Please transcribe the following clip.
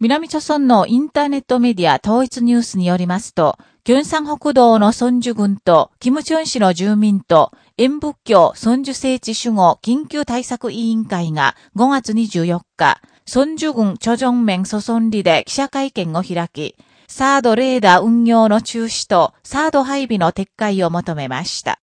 南朝村のインターネットメディア統一ニュースによりますと、キョンサン北道のソンジュ軍と、キムチョン市の住民と、縁仏教ソンジュ聖地守護緊急対策委員会が5月24日、ソンジュ軍チョジョンメで記者会見を開き、サードレーダー運用の中止とサード配備の撤回を求めました。